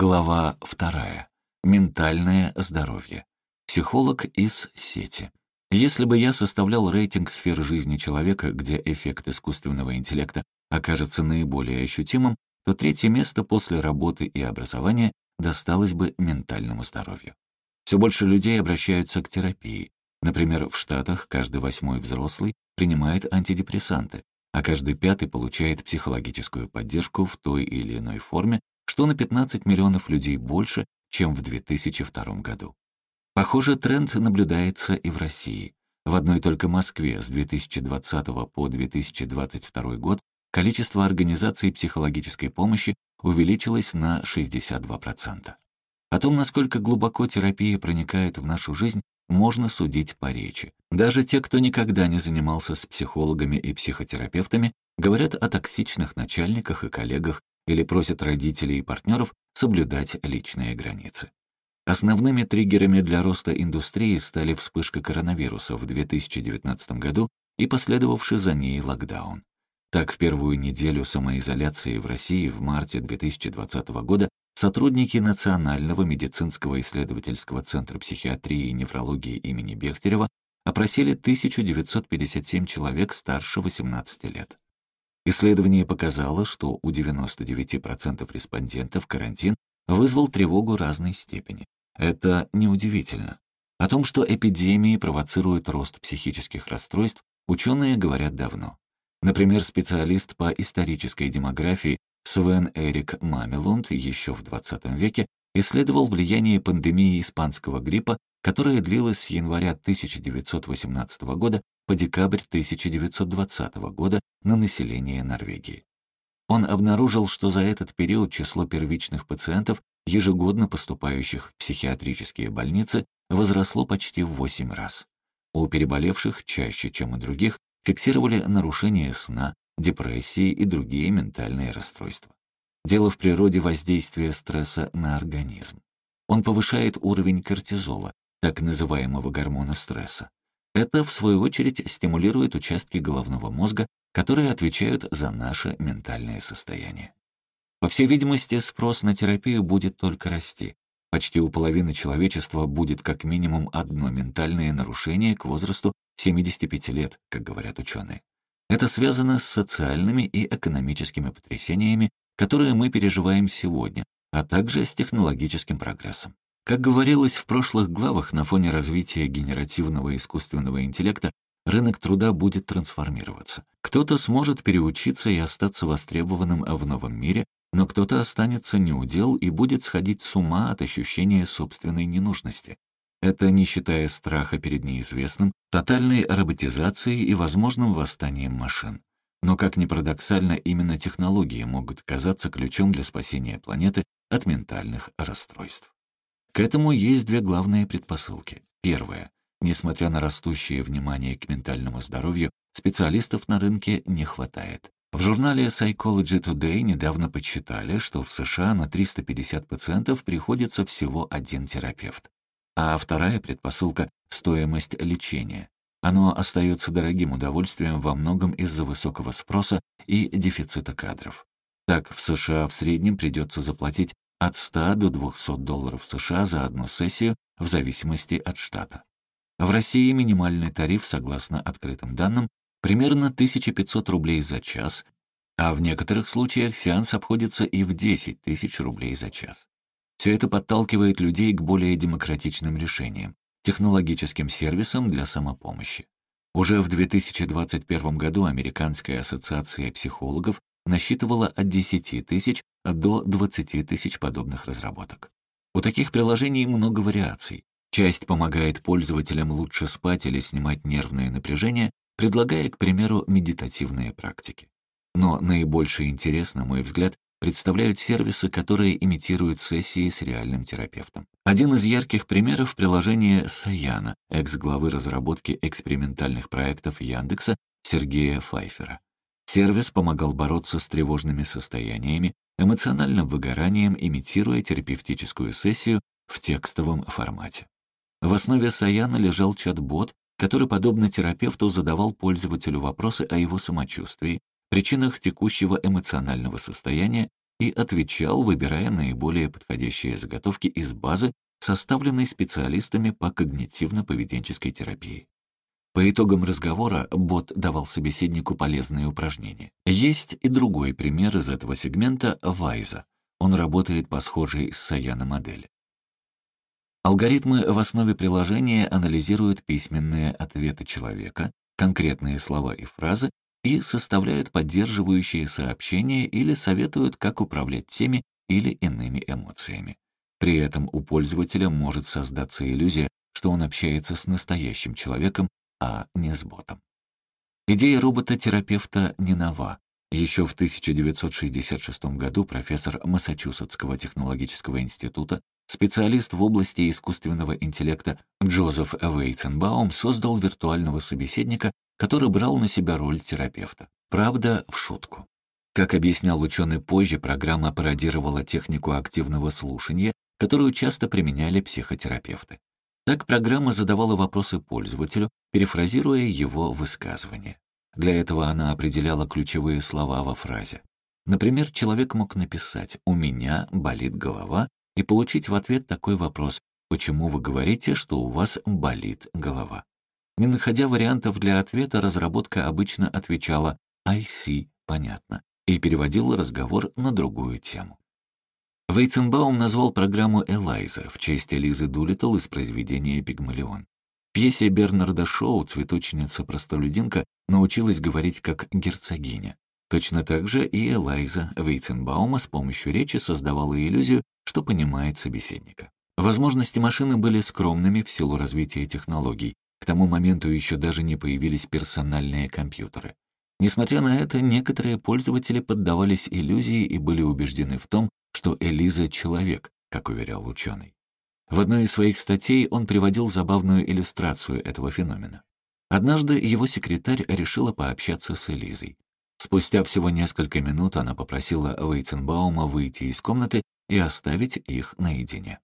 Глава вторая. Ментальное здоровье. Психолог из сети. Если бы я составлял рейтинг сфер жизни человека, где эффект искусственного интеллекта окажется наиболее ощутимым, то третье место после работы и образования досталось бы ментальному здоровью. Все больше людей обращаются к терапии. Например, в Штатах каждый восьмой взрослый принимает антидепрессанты, а каждый пятый получает психологическую поддержку в той или иной форме что на 15 миллионов людей больше, чем в 2002 году. Похожий тренд наблюдается и в России. В одной только Москве с 2020 по 2022 год количество организаций психологической помощи увеличилось на 62%. О том, насколько глубоко терапия проникает в нашу жизнь, можно судить по речи. Даже те, кто никогда не занимался с психологами и психотерапевтами, говорят о токсичных начальниках и коллегах или просят родителей и партнеров соблюдать личные границы. Основными триггерами для роста индустрии стали вспышка коронавируса в 2019 году и последовавший за ней локдаун. Так, в первую неделю самоизоляции в России в марте 2020 года сотрудники Национального медицинского исследовательского центра психиатрии и неврологии имени Бехтерева опросили 1957 человек старше 18 лет. Исследование показало, что у 99% респондентов карантин вызвал тревогу разной степени. Это неудивительно. О том, что эпидемии провоцируют рост психических расстройств, ученые говорят давно. Например, специалист по исторической демографии Свен Эрик Мамелунд еще в 20 веке исследовал влияние пандемии испанского гриппа, которая длилась с января 1918 года по декабрь 1920 года на население Норвегии. Он обнаружил, что за этот период число первичных пациентов, ежегодно поступающих в психиатрические больницы, возросло почти в 8 раз. У переболевших, чаще, чем у других, фиксировали нарушение сна, депрессии и другие ментальные расстройства. Дело в природе воздействия стресса на организм. Он повышает уровень кортизола, так называемого гормона стресса, это, в свою очередь, стимулирует участки головного мозга, которые отвечают за наше ментальное состояние. По всей видимости, спрос на терапию будет только расти. Почти у половины человечества будет как минимум одно ментальное нарушение к возрасту 75 лет, как говорят ученые. Это связано с социальными и экономическими потрясениями, которые мы переживаем сегодня, а также с технологическим прогрессом. Как говорилось в прошлых главах, на фоне развития генеративного искусственного интеллекта рынок труда будет трансформироваться. Кто-то сможет переучиться и остаться востребованным в новом мире, но кто-то останется неудел и будет сходить с ума от ощущения собственной ненужности. Это не считая страха перед неизвестным, тотальной роботизацией и возможным восстанием машин. Но, как ни парадоксально, именно технологии могут казаться ключом для спасения планеты от ментальных расстройств. К этому есть две главные предпосылки. Первое. Несмотря на растущее внимание к ментальному здоровью, специалистов на рынке не хватает. В журнале Psychology Today недавно подсчитали, что в США на 350 пациентов приходится всего один терапевт. А вторая предпосылка — стоимость лечения. Оно остается дорогим удовольствием во многом из-за высокого спроса и дефицита кадров. Так, в США в среднем придется заплатить от 100 до 200 долларов США за одну сессию в зависимости от штата. В России минимальный тариф, согласно открытым данным, примерно 1500 рублей за час, а в некоторых случаях сеанс обходится и в 10 тысяч рублей за час. Все это подталкивает людей к более демократичным решениям, технологическим сервисам для самопомощи. Уже в 2021 году Американская ассоциация психологов насчитывала от 10 тысяч до 20 тысяч подобных разработок. У таких приложений много вариаций. Часть помогает пользователям лучше спать или снимать нервное напряжение, предлагая, к примеру, медитативные практики. Но наибольший интерес, на мой взгляд, представляют сервисы, которые имитируют сессии с реальным терапевтом. Один из ярких примеров — приложение Саяна, экс-главы разработки экспериментальных проектов Яндекса Сергея Файфера. Сервис помогал бороться с тревожными состояниями, эмоциональным выгоранием, имитируя терапевтическую сессию в текстовом формате. В основе Саяна лежал чат-бот, который, подобно терапевту, задавал пользователю вопросы о его самочувствии, причинах текущего эмоционального состояния и отвечал, выбирая наиболее подходящие заготовки из базы, составленной специалистами по когнитивно-поведенческой терапии. По итогам разговора бот давал собеседнику полезные упражнения. Есть и другой пример из этого сегмента — Вайза. Он работает по схожей с Саяна модели. Алгоритмы в основе приложения анализируют письменные ответы человека, конкретные слова и фразы и составляют поддерживающие сообщения или советуют, как управлять теми или иными эмоциями. При этом у пользователя может создаться иллюзия, что он общается с настоящим человеком, а не с ботом. Идея робота-терапевта не нова. Еще в 1966 году профессор Массачусетского технологического института, специалист в области искусственного интеллекта Джозеф Вейтсенбаум создал виртуального собеседника, который брал на себя роль терапевта. Правда, в шутку. Как объяснял ученый позже, программа пародировала технику активного слушания, которую часто применяли психотерапевты. Так программа задавала вопросы пользователю, перефразируя его высказывание. Для этого она определяла ключевые слова во фразе. Например, человек мог написать «У меня болит голова» и получить в ответ такой вопрос «Почему вы говорите, что у вас болит голова?» Не находя вариантов для ответа, разработка обычно отвечала «I see», понятно, и переводила разговор на другую тему. Вейценбаум назвал программу «Элайза» в честь Элизы Дулиттл из произведения «Пигмалион». В пьесе Бернарда Шоу цветочница-простолюдинка научилась говорить как герцогиня. Точно так же и Элайза Вейценбаума с помощью речи создавала иллюзию, что понимает собеседника. Возможности машины были скромными в силу развития технологий, к тому моменту еще даже не появились персональные компьютеры. Несмотря на это, некоторые пользователи поддавались иллюзии и были убеждены в том, что Элиза — человек, как уверял ученый. В одной из своих статей он приводил забавную иллюстрацию этого феномена. Однажды его секретарь решила пообщаться с Элизой. Спустя всего несколько минут она попросила Вейтенбаума выйти из комнаты и оставить их наедине.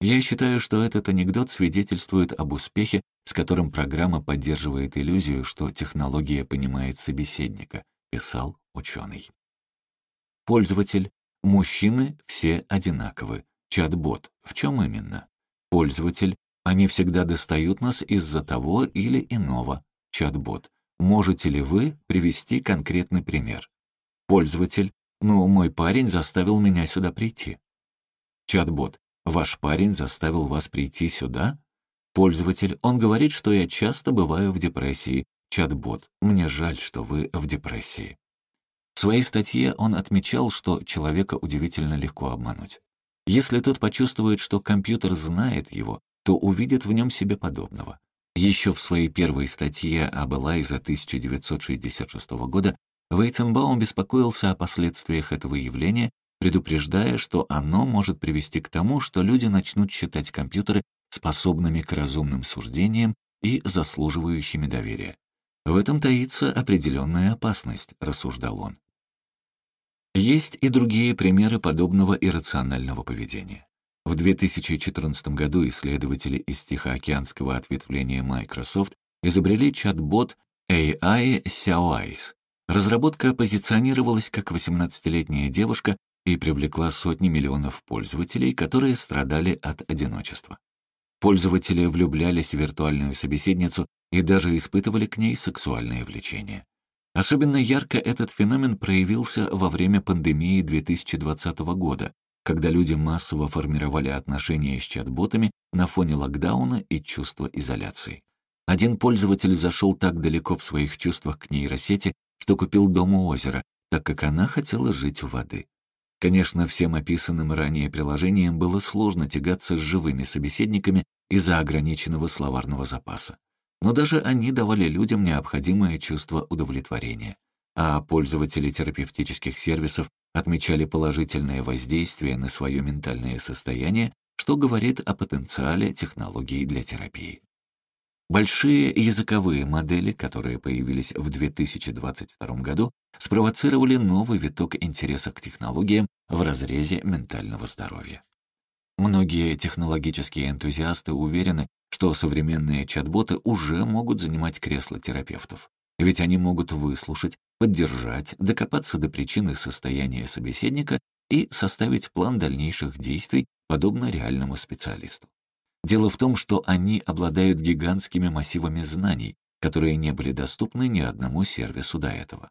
Я считаю, что этот анекдот свидетельствует об успехе, с которым программа поддерживает иллюзию, что технология понимает собеседника, писал ученый. Пользователь. Мужчины все одинаковы. Чат-бот. В чем именно? Пользователь. Они всегда достают нас из-за того или иного. Чат-бот. Можете ли вы привести конкретный пример? Пользователь. Ну, мой парень заставил меня сюда прийти. Чат-бот. Ваш парень заставил вас прийти сюда? Пользователь, он говорит, что я часто бываю в депрессии. Чат-бот, мне жаль, что вы в депрессии. В своей статье он отмечал, что человека удивительно легко обмануть. Если тот почувствует, что компьютер знает его, то увидит в нем себе подобного. Еще в своей первой статье об Элайзе 1966 года Вейтенбаум беспокоился о последствиях этого явления предупреждая, что оно может привести к тому, что люди начнут считать компьютеры способными к разумным суждениям и заслуживающими доверия. В этом таится определенная опасность, рассуждал он. Есть и другие примеры подобного иррационального поведения. В 2014 году исследователи из Тихоокеанского ответвления Microsoft изобрели чат-бот AI Xiaoice. Разработка позиционировалась как 18-летняя девушка, и привлекла сотни миллионов пользователей, которые страдали от одиночества. Пользователи влюблялись в виртуальную собеседницу и даже испытывали к ней сексуальное влечение. Особенно ярко этот феномен проявился во время пандемии 2020 года, когда люди массово формировали отношения с чат-ботами на фоне локдауна и чувства изоляции. Один пользователь зашел так далеко в своих чувствах к нейросети, что купил дом у озера, так как она хотела жить у воды. Конечно, всем описанным ранее приложениям было сложно тягаться с живыми собеседниками из-за ограниченного словарного запаса. Но даже они давали людям необходимое чувство удовлетворения. А пользователи терапевтических сервисов отмечали положительное воздействие на свое ментальное состояние, что говорит о потенциале технологий для терапии. Большие языковые модели, которые появились в 2022 году, спровоцировали новый виток интереса к технологиям в разрезе ментального здоровья. Многие технологические энтузиасты уверены, что современные чат-боты уже могут занимать кресло терапевтов. Ведь они могут выслушать, поддержать, докопаться до причины состояния собеседника и составить план дальнейших действий, подобно реальному специалисту. Дело в том, что они обладают гигантскими массивами знаний, которые не были доступны ни одному сервису до этого.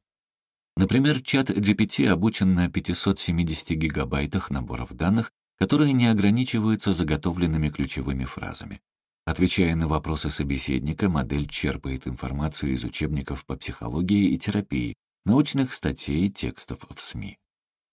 Например, чат GPT обучен на 570 гигабайтах наборов данных, которые не ограничиваются заготовленными ключевыми фразами. Отвечая на вопросы собеседника, модель черпает информацию из учебников по психологии и терапии, научных статей и текстов в СМИ.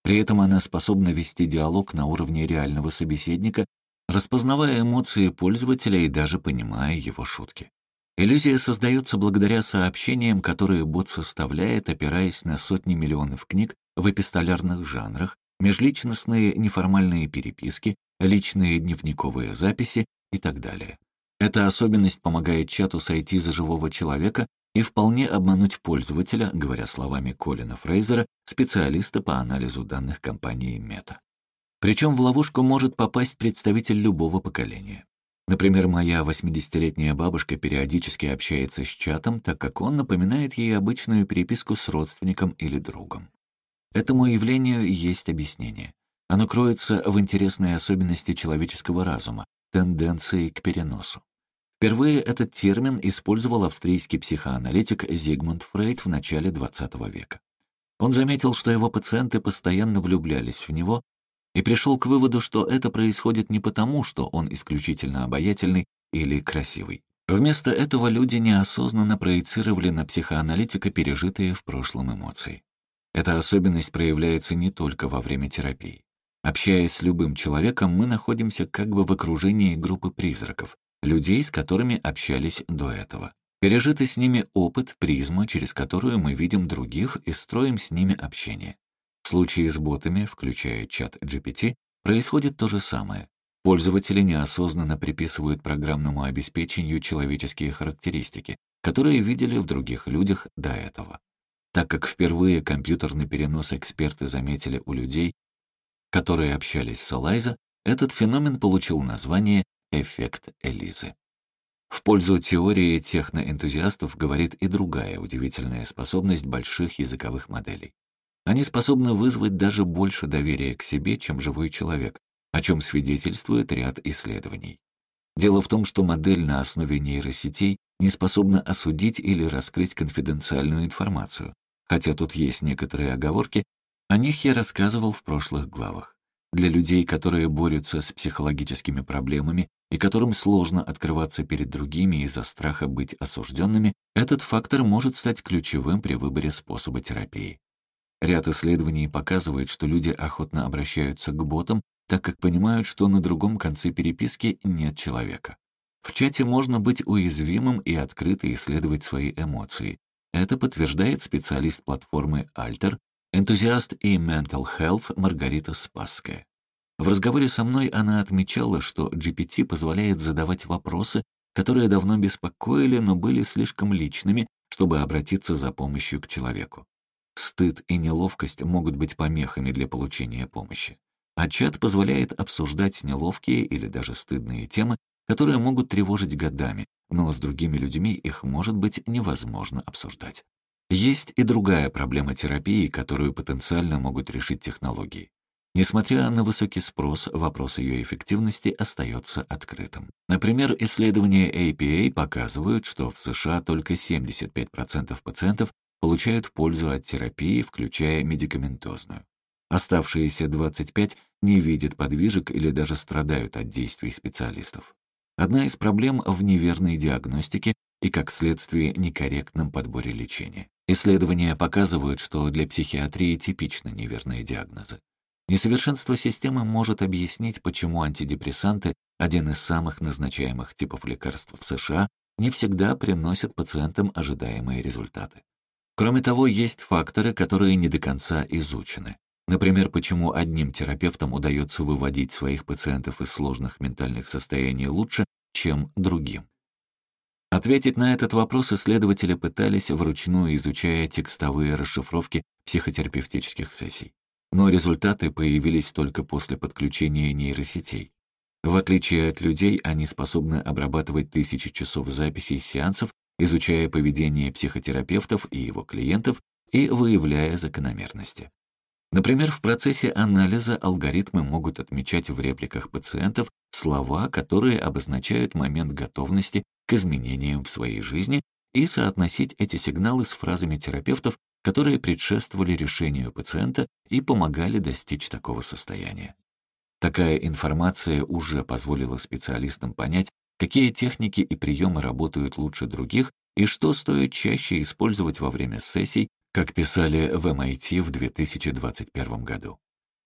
При этом она способна вести диалог на уровне реального собеседника, распознавая эмоции пользователя и даже понимая его шутки. Иллюзия создается благодаря сообщениям, которые бот составляет, опираясь на сотни миллионов книг в эпистолярных жанрах, межличностные неформальные переписки, личные дневниковые записи и так далее. Эта особенность помогает чату сойти за живого человека и вполне обмануть пользователя, говоря словами Колина Фрейзера, специалиста по анализу данных компании Meta. Причем в ловушку может попасть представитель любого поколения. Например, моя 80-летняя бабушка периодически общается с чатом, так как он напоминает ей обычную переписку с родственником или другом. Этому явлению есть объяснение. Оно кроется в интересной особенности человеческого разума, тенденции к переносу. Впервые этот термин использовал австрийский психоаналитик Зигмунд Фрейд в начале XX века. Он заметил, что его пациенты постоянно влюблялись в него и пришел к выводу, что это происходит не потому, что он исключительно обаятельный или красивый. Вместо этого люди неосознанно проецировали на психоаналитика пережитые в прошлом эмоции. Эта особенность проявляется не только во время терапии. Общаясь с любым человеком, мы находимся как бы в окружении группы призраков, людей, с которыми общались до этого. Пережитый с ними опыт — призма, через которую мы видим других и строим с ними общение. В случае с ботами, включая чат GPT, происходит то же самое. Пользователи неосознанно приписывают программному обеспечению человеческие характеристики, которые видели в других людях до этого. Так как впервые компьютерный перенос эксперты заметили у людей, которые общались с Элайза, этот феномен получил название «эффект Элизы». В пользу теории техноэнтузиастов говорит и другая удивительная способность больших языковых моделей. Они способны вызвать даже больше доверия к себе, чем живой человек, о чем свидетельствует ряд исследований. Дело в том, что модель на основе нейросетей не способна осудить или раскрыть конфиденциальную информацию, хотя тут есть некоторые оговорки, о них я рассказывал в прошлых главах. Для людей, которые борются с психологическими проблемами и которым сложно открываться перед другими из-за страха быть осужденными, этот фактор может стать ключевым при выборе способа терапии. Ряд исследований показывает, что люди охотно обращаются к ботам, так как понимают, что на другом конце переписки нет человека. В чате можно быть уязвимым и открыто исследовать свои эмоции. Это подтверждает специалист платформы Alter, энтузиаст и Mental Health Маргарита Спасская. В разговоре со мной она отмечала, что GPT позволяет задавать вопросы, которые давно беспокоили, но были слишком личными, чтобы обратиться за помощью к человеку. Стыд и неловкость могут быть помехами для получения помощи. А чат позволяет обсуждать неловкие или даже стыдные темы, которые могут тревожить годами, но с другими людьми их может быть невозможно обсуждать. Есть и другая проблема терапии, которую потенциально могут решить технологии. Несмотря на высокий спрос, вопрос ее эффективности остается открытым. Например, исследования APA показывают, что в США только 75% пациентов получают пользу от терапии, включая медикаментозную. Оставшиеся 25 не видят подвижек или даже страдают от действий специалистов. Одна из проблем в неверной диагностике и, как следствие, некорректном подборе лечения. Исследования показывают, что для психиатрии типичны неверные диагнозы. Несовершенство системы может объяснить, почему антидепрессанты, один из самых назначаемых типов лекарств в США, не всегда приносят пациентам ожидаемые результаты. Кроме того, есть факторы, которые не до конца изучены. Например, почему одним терапевтам удается выводить своих пациентов из сложных ментальных состояний лучше, чем другим. Ответить на этот вопрос исследователи пытались вручную, изучая текстовые расшифровки психотерапевтических сессий. Но результаты появились только после подключения нейросетей. В отличие от людей, они способны обрабатывать тысячи часов записей сеансов изучая поведение психотерапевтов и его клиентов и выявляя закономерности. Например, в процессе анализа алгоритмы могут отмечать в репликах пациентов слова, которые обозначают момент готовности к изменениям в своей жизни и соотносить эти сигналы с фразами терапевтов, которые предшествовали решению пациента и помогали достичь такого состояния. Такая информация уже позволила специалистам понять, какие техники и приемы работают лучше других и что стоит чаще использовать во время сессий, как писали в MIT в 2021 году.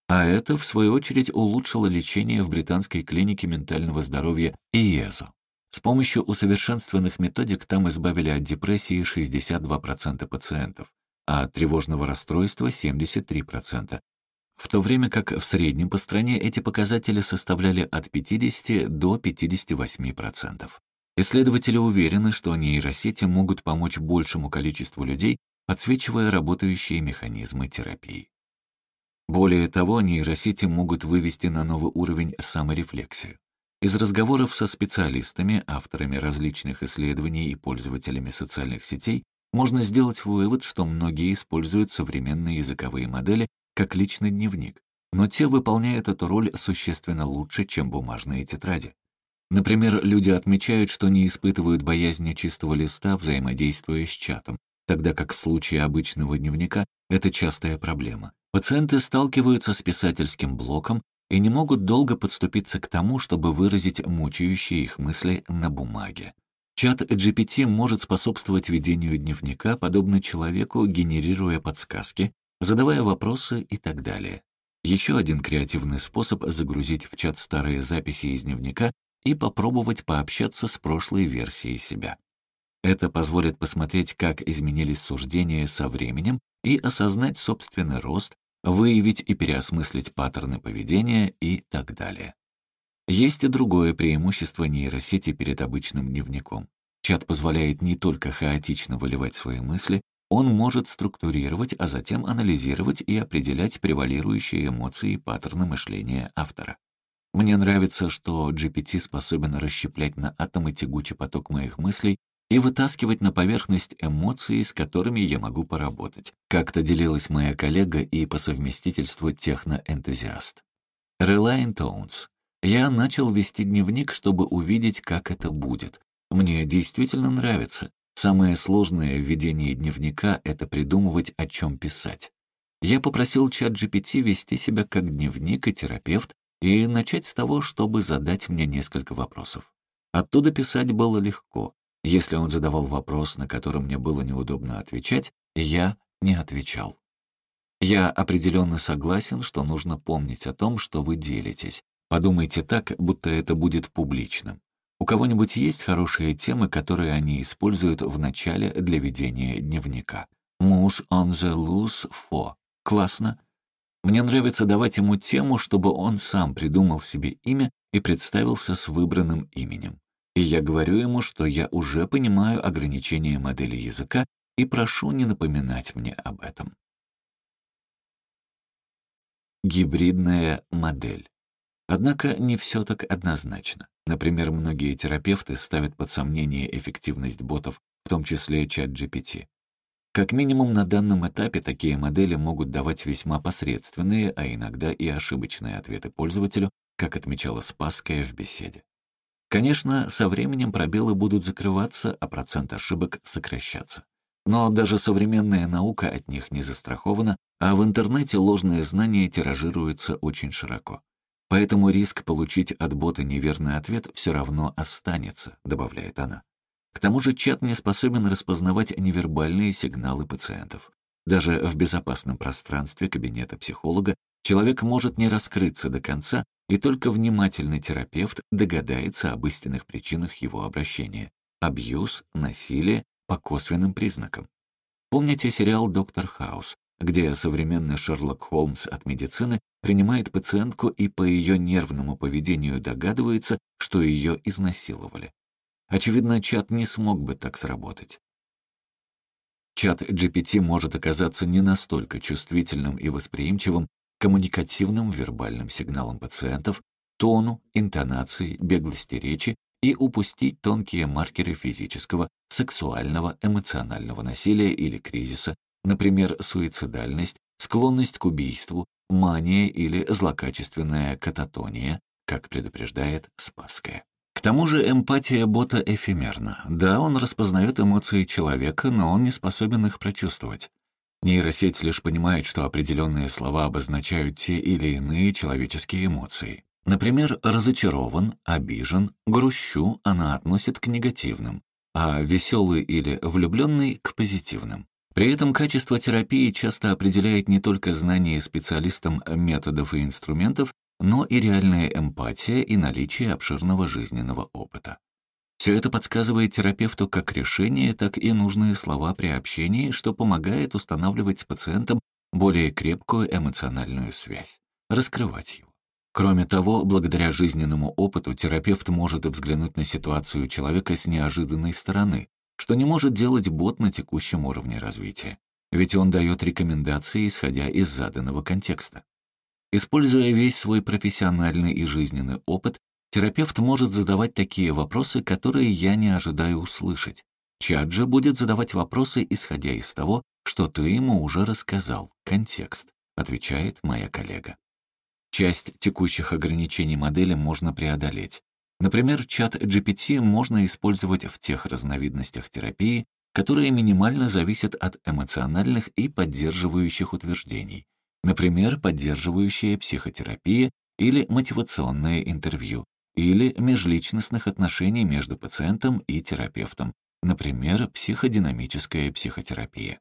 А это, в свою очередь, улучшило лечение в британской клинике ментального здоровья ИЕЗО. С помощью усовершенствованных методик там избавили от депрессии 62% пациентов, а от тревожного расстройства 73%, в то время как в среднем по стране эти показатели составляли от 50 до 58%. Исследователи уверены, что нейросети могут помочь большему количеству людей, подсвечивая работающие механизмы терапии. Более того, нейросети могут вывести на новый уровень саморефлексию. Из разговоров со специалистами, авторами различных исследований и пользователями социальных сетей можно сделать вывод, что многие используют современные языковые модели как личный дневник, но те выполняют эту роль существенно лучше, чем бумажные тетради. Например, люди отмечают, что не испытывают боязни чистого листа, взаимодействуя с чатом, тогда как в случае обычного дневника это частая проблема. Пациенты сталкиваются с писательским блоком и не могут долго подступиться к тому, чтобы выразить мучающие их мысли на бумаге. Чат GPT может способствовать ведению дневника, подобно человеку, генерируя подсказки, задавая вопросы и так далее. Еще один креативный способ — загрузить в чат старые записи из дневника и попробовать пообщаться с прошлой версией себя. Это позволит посмотреть, как изменились суждения со временем и осознать собственный рост, выявить и переосмыслить паттерны поведения и так далее. Есть и другое преимущество нейросети перед обычным дневником. Чат позволяет не только хаотично выливать свои мысли, он может структурировать, а затем анализировать и определять превалирующие эмоции и паттерны мышления автора. Мне нравится, что GPT способен расщеплять на атомы тягучий поток моих мыслей и вытаскивать на поверхность эмоции, с которыми я могу поработать. Как-то делилась моя коллега и по совместительству техноэнтузиаст. Reliant Tones. Я начал вести дневник, чтобы увидеть, как это будет. Мне действительно нравится. Самое сложное в ведении дневника — это придумывать, о чем писать. Я попросил чат GPT вести себя как дневник и терапевт и начать с того, чтобы задать мне несколько вопросов. Оттуда писать было легко. Если он задавал вопрос, на который мне было неудобно отвечать, я не отвечал. Я определенно согласен, что нужно помнить о том, что вы делитесь. Подумайте так, будто это будет публичным. У кого-нибудь есть хорошие темы, которые они используют в начале для ведения дневника? Moose on the loose for. Классно. Мне нравится давать ему тему, чтобы он сам придумал себе имя и представился с выбранным именем. И я говорю ему, что я уже понимаю ограничения модели языка и прошу не напоминать мне об этом. Гибридная модель. Однако не все так однозначно. Например, многие терапевты ставят под сомнение эффективность ботов, в том числе чат GPT. Как минимум на данном этапе такие модели могут давать весьма посредственные, а иногда и ошибочные ответы пользователю, как отмечала Спасская в беседе. Конечно, со временем пробелы будут закрываться, а процент ошибок сокращаться. Но даже современная наука от них не застрахована, а в интернете ложные знания тиражируются очень широко. Поэтому риск получить от бота неверный ответ все равно останется, добавляет она. К тому же чат не способен распознавать невербальные сигналы пациентов. Даже в безопасном пространстве кабинета психолога человек может не раскрыться до конца, и только внимательный терапевт догадается об истинных причинах его обращения — абьюз, насилие по косвенным признакам. Помните сериал «Доктор Хаус», где современный Шерлок Холмс от медицины принимает пациентку и по ее нервному поведению догадывается, что ее изнасиловали. Очевидно, чат не смог бы так сработать. Чат GPT может оказаться не настолько чувствительным и восприимчивым коммуникативным вербальным сигналам пациентов, тону, интонации, беглости речи и упустить тонкие маркеры физического, сексуального, эмоционального насилия или кризиса, например, суицидальность, склонность к убийству, мания или злокачественная кататония, как предупреждает Спасская. К тому же эмпатия бота эфемерна. Да, он распознает эмоции человека, но он не способен их прочувствовать. Нейросеть лишь понимает, что определенные слова обозначают те или иные человеческие эмоции. Например, разочарован, обижен, грущу она относит к негативным, а веселый или влюбленный — к позитивным. При этом качество терапии часто определяет не только знание специалистам методов и инструментов, но и реальная эмпатия и наличие обширного жизненного опыта. Все это подсказывает терапевту как решение, так и нужные слова при общении, что помогает устанавливать с пациентом более крепкую эмоциональную связь, раскрывать его. Кроме того, благодаря жизненному опыту терапевт может взглянуть на ситуацию человека с неожиданной стороны, что не может делать бот на текущем уровне развития, ведь он дает рекомендации, исходя из заданного контекста. Используя весь свой профессиональный и жизненный опыт, терапевт может задавать такие вопросы, которые я не ожидаю услышать. Чат же будет задавать вопросы, исходя из того, что ты ему уже рассказал, контекст, отвечает моя коллега. Часть текущих ограничений модели можно преодолеть. Например, чат GPT можно использовать в тех разновидностях терапии, которые минимально зависят от эмоциональных и поддерживающих утверждений, например, поддерживающая психотерапия или мотивационное интервью, или межличностных отношений между пациентом и терапевтом, например, психодинамическая психотерапия.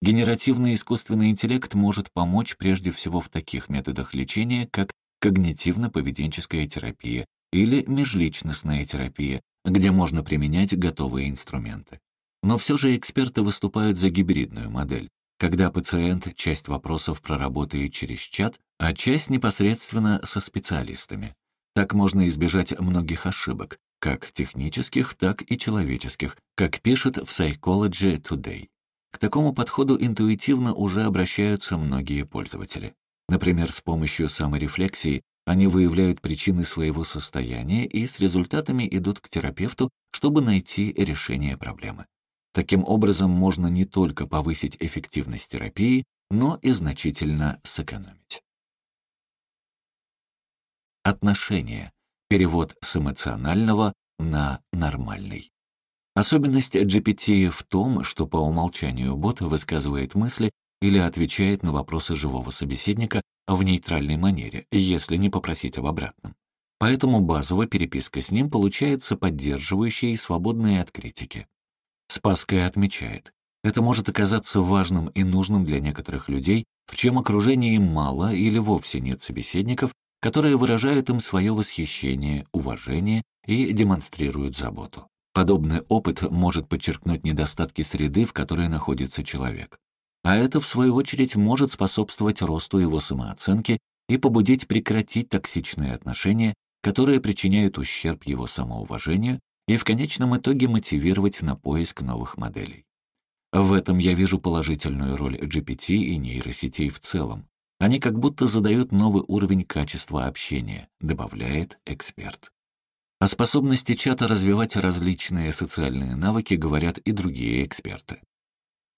Генеративный искусственный интеллект может помочь прежде всего в таких методах лечения, как когнитивно-поведенческая терапия или межличностная терапия, где можно применять готовые инструменты. Но все же эксперты выступают за гибридную модель, когда пациент часть вопросов проработает через чат, а часть непосредственно со специалистами. Так можно избежать многих ошибок, как технических, так и человеческих, как пишет в Psychology Today. К такому подходу интуитивно уже обращаются многие пользователи. Например, с помощью саморефлексии они выявляют причины своего состояния и с результатами идут к терапевту, чтобы найти решение проблемы. Таким образом, можно не только повысить эффективность терапии, но и значительно сэкономить. Отношения. Перевод с эмоционального на нормальный. Особенность GPT в том, что по умолчанию бот высказывает мысли или отвечает на вопросы живого собеседника в нейтральной манере, если не попросить об обратном. Поэтому базовая переписка с ним получается поддерживающей и свободной от критики. Спасская отмечает, это может оказаться важным и нужным для некоторых людей, в чем окружении мало или вовсе нет собеседников, которые выражают им свое восхищение, уважение и демонстрируют заботу. Подобный опыт может подчеркнуть недостатки среды, в которой находится человек. А это, в свою очередь, может способствовать росту его самооценки и побудить прекратить токсичные отношения, которые причиняют ущерб его самоуважению и в конечном итоге мотивировать на поиск новых моделей. В этом я вижу положительную роль GPT и нейросетей в целом. Они как будто задают новый уровень качества общения, добавляет эксперт. О способности чата развивать различные социальные навыки говорят и другие эксперты.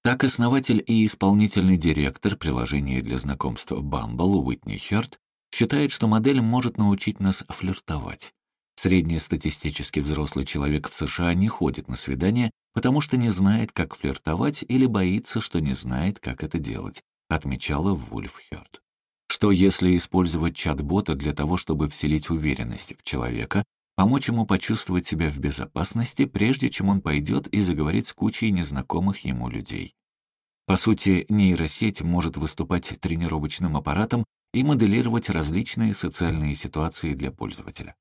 Так, основатель и исполнительный директор приложения для знакомства Bumble Уитни Хёрд считает, что модель может научить нас флиртовать. Среднестатистически взрослый человек в США не ходит на свидания, потому что не знает, как флиртовать или боится, что не знает, как это делать, отмечала Вульф Хёрд. Что если использовать чат-бота для того, чтобы вселить уверенность в человека, помочь ему почувствовать себя в безопасности, прежде чем он пойдет и заговорит с кучей незнакомых ему людей? По сути, нейросеть может выступать тренировочным аппаратом и моделировать различные социальные ситуации для пользователя.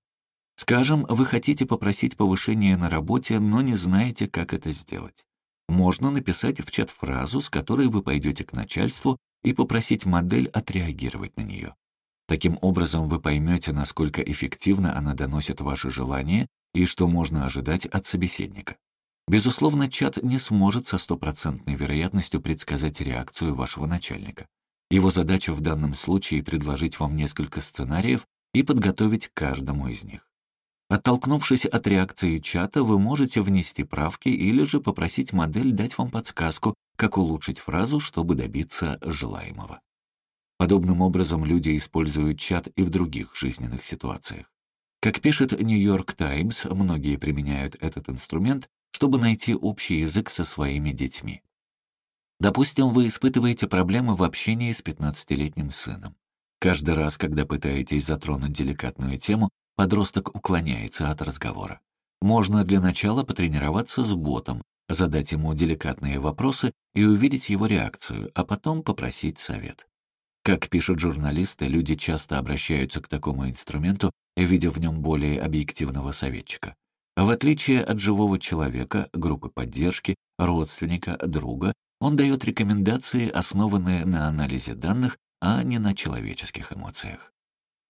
Скажем, вы хотите попросить повышение на работе, но не знаете, как это сделать. Можно написать в чат фразу, с которой вы пойдете к начальству и попросить модель отреагировать на нее. Таким образом, вы поймете, насколько эффективно она доносит ваши желания и что можно ожидать от собеседника. Безусловно, чат не сможет со стопроцентной вероятностью предсказать реакцию вашего начальника. Его задача в данном случае предложить вам несколько сценариев и подготовить к каждому из них. Оттолкнувшись от реакции чата, вы можете внести правки или же попросить модель дать вам подсказку, как улучшить фразу, чтобы добиться желаемого. Подобным образом люди используют чат и в других жизненных ситуациях. Как пишет «Нью-Йорк Таймс», многие применяют этот инструмент, чтобы найти общий язык со своими детьми. Допустим, вы испытываете проблемы в общении с 15-летним сыном. Каждый раз, когда пытаетесь затронуть деликатную тему, подросток уклоняется от разговора. Можно для начала потренироваться с ботом, задать ему деликатные вопросы и увидеть его реакцию, а потом попросить совет. Как пишут журналисты, люди часто обращаются к такому инструменту, видя в нем более объективного советчика. В отличие от живого человека, группы поддержки, родственника, друга, он дает рекомендации, основанные на анализе данных, а не на человеческих эмоциях.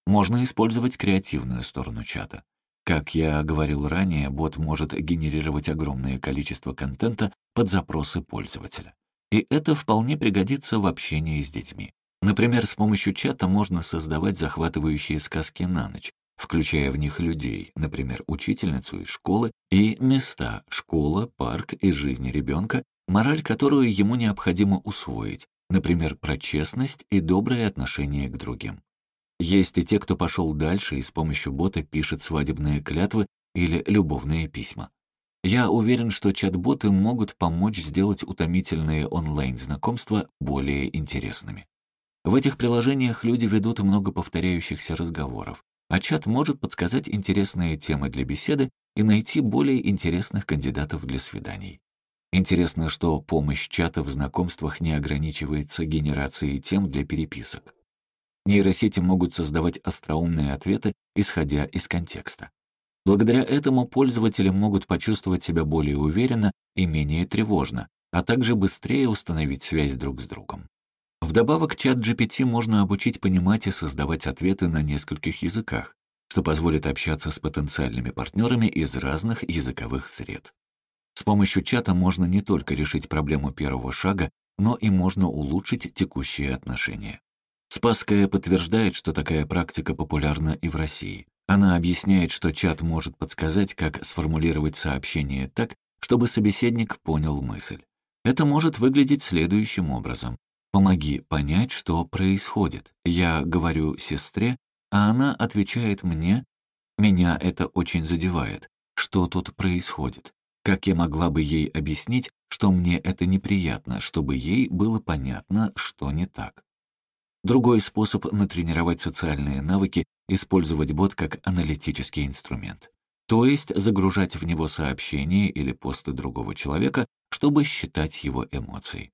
Можно использовать креативную сторону чата. Как я говорил ранее, бот может генерировать огромное количество контента под запросы пользователя. И это вполне пригодится в общении с детьми. Например, с помощью чата можно создавать захватывающие сказки на ночь, включая в них людей, например, учительницу из школы, и места — школа, парк и жизнь ребенка, мораль которую ему необходимо усвоить, например, про честность и доброе отношение к другим. Есть и те, кто пошел дальше и с помощью бота пишет свадебные клятвы или любовные письма. Я уверен, что чат-боты могут помочь сделать утомительные онлайн-знакомства более интересными. В этих приложениях люди ведут много повторяющихся разговоров, а чат может подсказать интересные темы для беседы и найти более интересных кандидатов для свиданий. Интересно, что помощь чата в знакомствах не ограничивается генерацией тем для переписок. Нейросети могут создавать остроумные ответы, исходя из контекста. Благодаря этому пользователи могут почувствовать себя более уверенно и менее тревожно, а также быстрее установить связь друг с другом. Вдобавок, чат GPT можно обучить понимать и создавать ответы на нескольких языках, что позволит общаться с потенциальными партнерами из разных языковых сред. С помощью чата можно не только решить проблему первого шага, но и можно улучшить текущие отношения. Спасская подтверждает, что такая практика популярна и в России. Она объясняет, что чат может подсказать, как сформулировать сообщение так, чтобы собеседник понял мысль. Это может выглядеть следующим образом. Помоги понять, что происходит. Я говорю сестре, а она отвечает мне. Меня это очень задевает. Что тут происходит? Как я могла бы ей объяснить, что мне это неприятно, чтобы ей было понятно, что не так? Другой способ натренировать социальные навыки — использовать бот как аналитический инструмент. То есть загружать в него сообщения или посты другого человека, чтобы считать его эмоции.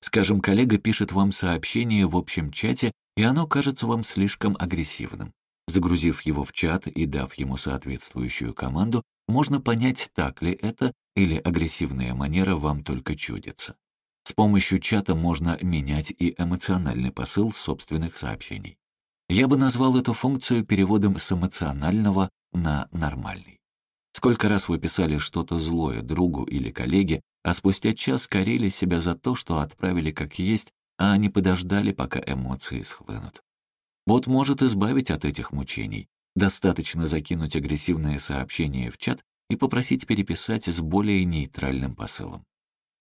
Скажем, коллега пишет вам сообщение в общем чате, и оно кажется вам слишком агрессивным. Загрузив его в чат и дав ему соответствующую команду, можно понять, так ли это, или агрессивная манера вам только чудится. С помощью чата можно менять и эмоциональный посыл собственных сообщений. Я бы назвал эту функцию переводом с эмоционального на нормальный. Сколько раз вы писали что-то злое другу или коллеге, а спустя час корили себя за то, что отправили как есть, а не подождали, пока эмоции схлынут. Бот может избавить от этих мучений. Достаточно закинуть агрессивное сообщение в чат и попросить переписать с более нейтральным посылом.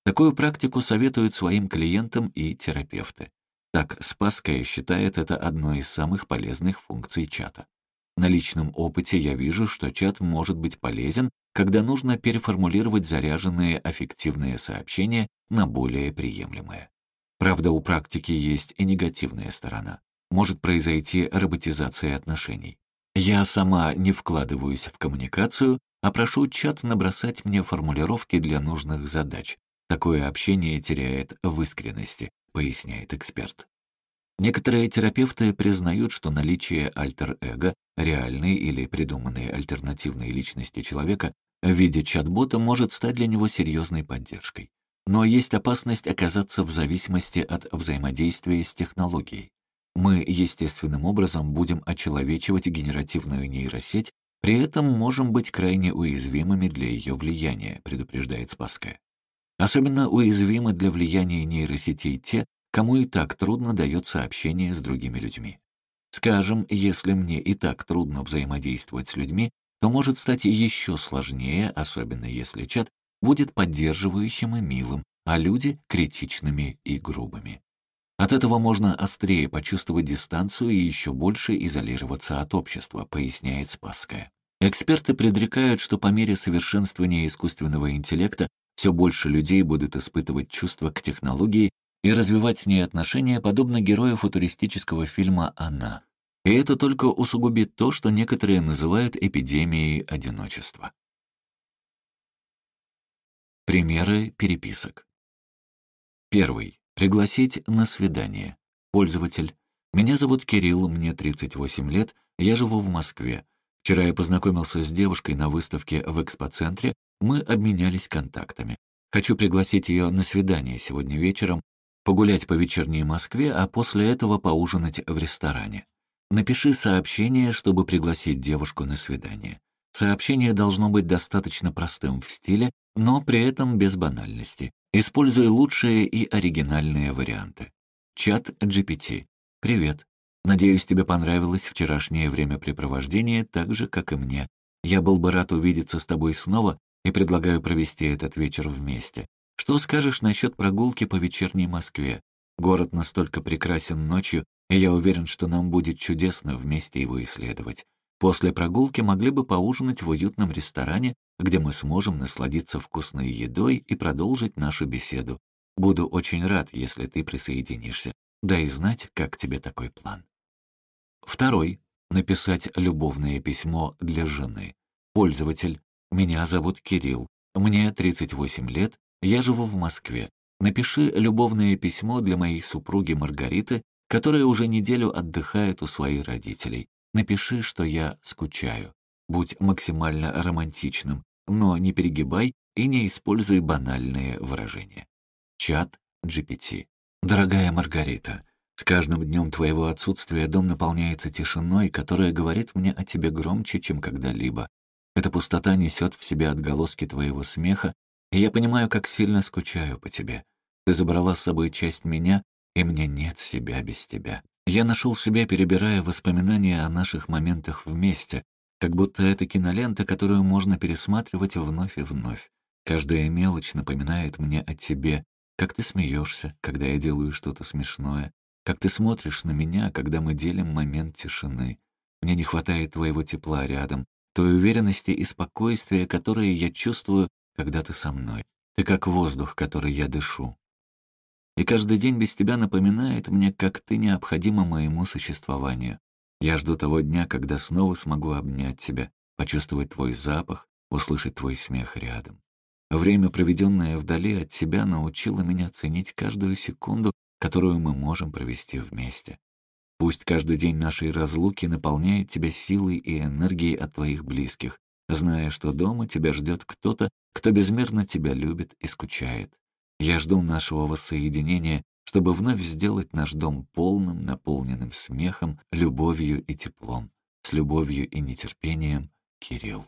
Такую практику советуют своим клиентам и терапевты. Так Спасская считает это одной из самых полезных функций чата. На личном опыте я вижу, что чат может быть полезен, когда нужно переформулировать заряженные аффективные сообщения на более приемлемые. Правда, у практики есть и негативная сторона. Может произойти роботизация отношений. Я сама не вкладываюсь в коммуникацию, а прошу чат набросать мне формулировки для нужных задач. Такое общение теряет в искренности, поясняет эксперт. Некоторые терапевты признают, что наличие альтер-эго, реальной или придуманной альтернативной личности человека в виде чат-бота может стать для него серьезной поддержкой. Но есть опасность оказаться в зависимости от взаимодействия с технологией. Мы естественным образом будем очеловечивать генеративную нейросеть, при этом можем быть крайне уязвимыми для ее влияния, предупреждает Спасская. Особенно уязвимы для влияния нейросетей те, кому и так трудно дается общение с другими людьми. Скажем, если мне и так трудно взаимодействовать с людьми, то может стать еще сложнее, особенно если чат будет поддерживающим и милым, а люди — критичными и грубыми. От этого можно острее почувствовать дистанцию и еще больше изолироваться от общества, поясняет Спасская. Эксперты предрекают, что по мере совершенствования искусственного интеллекта все больше людей будут испытывать чувства к технологии и развивать с ней отношения, подобно герою футуристического фильма «Она». И это только усугубит то, что некоторые называют эпидемией одиночества. Примеры переписок. Первый. Пригласить на свидание. Пользователь. Меня зовут Кирилл, мне 38 лет, я живу в Москве. Вчера я познакомился с девушкой на выставке в экспоцентре, мы обменялись контактами. Хочу пригласить ее на свидание сегодня вечером, погулять по вечерней Москве, а после этого поужинать в ресторане. Напиши сообщение, чтобы пригласить девушку на свидание. Сообщение должно быть достаточно простым в стиле, но при этом без банальности. Используй лучшие и оригинальные варианты. Чат GPT. Привет. Надеюсь, тебе понравилось вчерашнее времяпрепровождение так же, как и мне. Я был бы рад увидеться с тобой снова и предлагаю провести этот вечер вместе. Что скажешь насчет прогулки по вечерней Москве? Город настолько прекрасен ночью, и я уверен, что нам будет чудесно вместе его исследовать. После прогулки могли бы поужинать в уютном ресторане, где мы сможем насладиться вкусной едой и продолжить нашу беседу. Буду очень рад, если ты присоединишься. Дай знать, как тебе такой план. Второй. Написать любовное письмо для жены. Пользователь. Меня зовут Кирилл. Мне 38 лет. Я живу в Москве. Напиши любовное письмо для моей супруги Маргариты, которая уже неделю отдыхает у своих родителей. Напиши, что я скучаю. Будь максимально романтичным, но не перегибай и не используй банальные выражения. Чат GPT. Дорогая Маргарита, с каждым днем твоего отсутствия дом наполняется тишиной, которая говорит мне о тебе громче, чем когда-либо. Эта пустота несет в себе отголоски твоего смеха, и я понимаю, как сильно скучаю по тебе. Ты забрала с собой часть меня, и мне нет себя без тебя. Я нашел себя, перебирая воспоминания о наших моментах вместе, как будто это кинолента, которую можно пересматривать вновь и вновь. Каждая мелочь напоминает мне о тебе, как ты смеешься, когда я делаю что-то смешное, как ты смотришь на меня, когда мы делим момент тишины. Мне не хватает твоего тепла рядом, той уверенности и спокойствия, которые я чувствую, когда ты со мной. Ты как воздух, который я дышу. И каждый день без тебя напоминает мне, как ты необходима моему существованию. Я жду того дня, когда снова смогу обнять тебя, почувствовать твой запах, услышать твой смех рядом. Время, проведенное вдали от тебя, научило меня ценить каждую секунду, которую мы можем провести вместе. Пусть каждый день нашей разлуки наполняет тебя силой и энергией от твоих близких, зная, что дома тебя ждет кто-то, кто безмерно тебя любит и скучает. Я жду нашего воссоединения, чтобы вновь сделать наш дом полным, наполненным смехом, любовью и теплом, с любовью и нетерпением, Кирилл.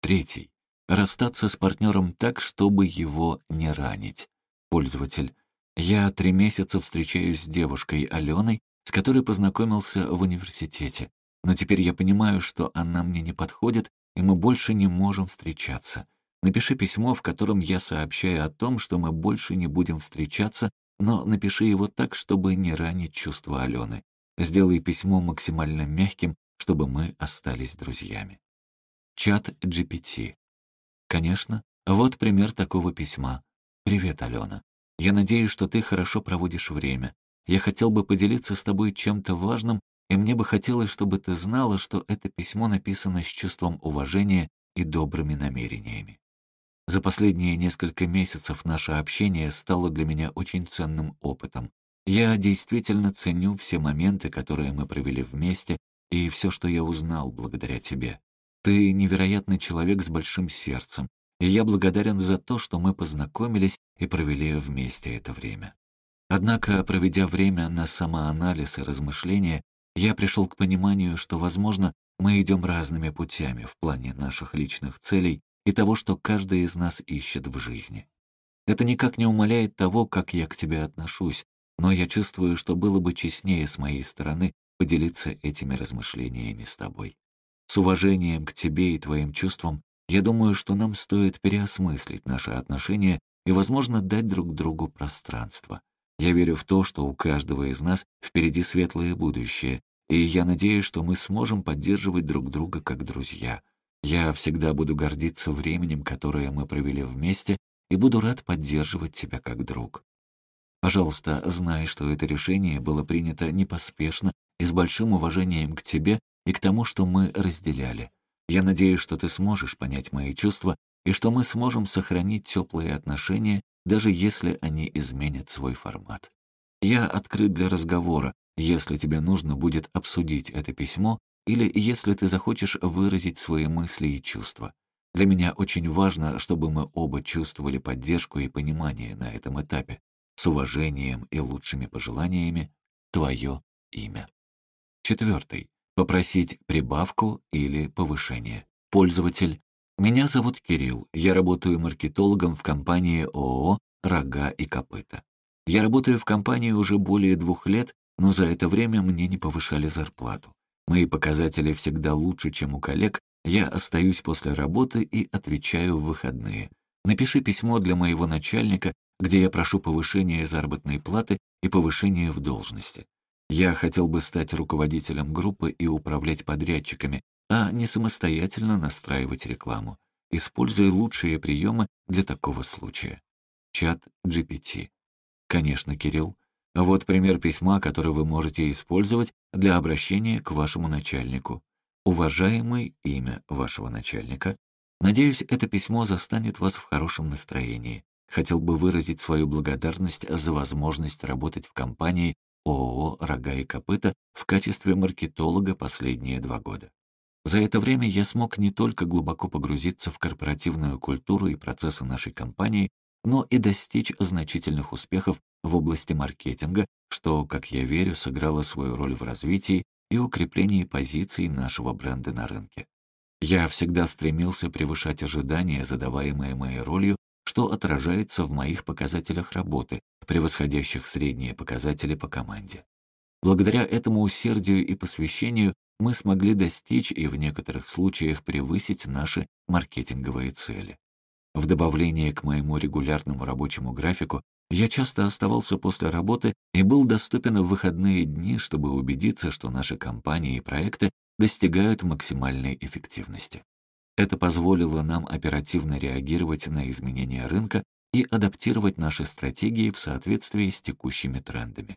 Третий. Расстаться с партнером так, чтобы его не ранить. Пользователь я три месяца встречаюсь с девушкой Аленой, с которой познакомился в университете. Но теперь я понимаю, что она мне не подходит, и мы больше не можем встречаться. Напиши письмо, в котором я сообщаю о том, что мы больше не будем встречаться, но напиши его так, чтобы не ранить чувства Алены. Сделай письмо максимально мягким, чтобы мы остались друзьями. Чат GPT. Конечно, вот пример такого письма. «Привет, Алена. Я надеюсь, что ты хорошо проводишь время. Я хотел бы поделиться с тобой чем-то важным, и мне бы хотелось, чтобы ты знала, что это письмо написано с чувством уважения и добрыми намерениями. За последние несколько месяцев наше общение стало для меня очень ценным опытом. Я действительно ценю все моменты, которые мы провели вместе, и все, что я узнал благодаря тебе. Ты невероятный человек с большим сердцем, и я благодарен за то, что мы познакомились и провели вместе это время. Однако, проведя время на самоанализ и размышления, я пришел к пониманию, что, возможно, мы идем разными путями в плане наших личных целей и того, что каждый из нас ищет в жизни. Это никак не умаляет того, как я к тебе отношусь, но я чувствую, что было бы честнее с моей стороны поделиться этими размышлениями с тобой. С уважением к тебе и твоим чувствам я думаю, что нам стоит переосмыслить наши отношения и, возможно, дать друг другу пространство. Я верю в то, что у каждого из нас впереди светлое будущее, и я надеюсь, что мы сможем поддерживать друг друга как друзья. Я всегда буду гордиться временем, которое мы провели вместе, и буду рад поддерживать тебя как друг. Пожалуйста, знай, что это решение было принято непоспешно и с большим уважением к тебе и к тому, что мы разделяли. Я надеюсь, что ты сможешь понять мои чувства и что мы сможем сохранить теплые отношения, даже если они изменят свой формат. Я открыт для разговора, если тебе нужно будет обсудить это письмо или если ты захочешь выразить свои мысли и чувства. Для меня очень важно, чтобы мы оба чувствовали поддержку и понимание на этом этапе. С уважением и лучшими пожеланиями, твое имя. Четвертый. Попросить прибавку или повышение. Пользователь. Меня зовут Кирилл. Я работаю маркетологом в компании ООО «Рога и копыта». Я работаю в компании уже более двух лет, но за это время мне не повышали зарплату. Мои показатели всегда лучше, чем у коллег, я остаюсь после работы и отвечаю в выходные. Напиши письмо для моего начальника, где я прошу повышения заработной платы и повышения в должности. Я хотел бы стать руководителем группы и управлять подрядчиками, а не самостоятельно настраивать рекламу. Используй лучшие приемы для такого случая. Чат GPT. Конечно, Кирилл. Вот пример письма, который вы можете использовать для обращения к вашему начальнику. Уважаемый имя вашего начальника. Надеюсь, это письмо застанет вас в хорошем настроении. Хотел бы выразить свою благодарность за возможность работать в компании ООО «Рога и копыта» в качестве маркетолога последние два года. За это время я смог не только глубоко погрузиться в корпоративную культуру и процессы нашей компании, но и достичь значительных успехов в области маркетинга, что, как я верю, сыграло свою роль в развитии и укреплении позиций нашего бренда на рынке. Я всегда стремился превышать ожидания, задаваемые моей ролью, что отражается в моих показателях работы, превосходящих средние показатели по команде. Благодаря этому усердию и посвящению мы смогли достичь и в некоторых случаях превысить наши маркетинговые цели. В добавление к моему регулярному рабочему графику я часто оставался после работы и был доступен в выходные дни, чтобы убедиться, что наши компании и проекты достигают максимальной эффективности. Это позволило нам оперативно реагировать на изменения рынка и адаптировать наши стратегии в соответствии с текущими трендами.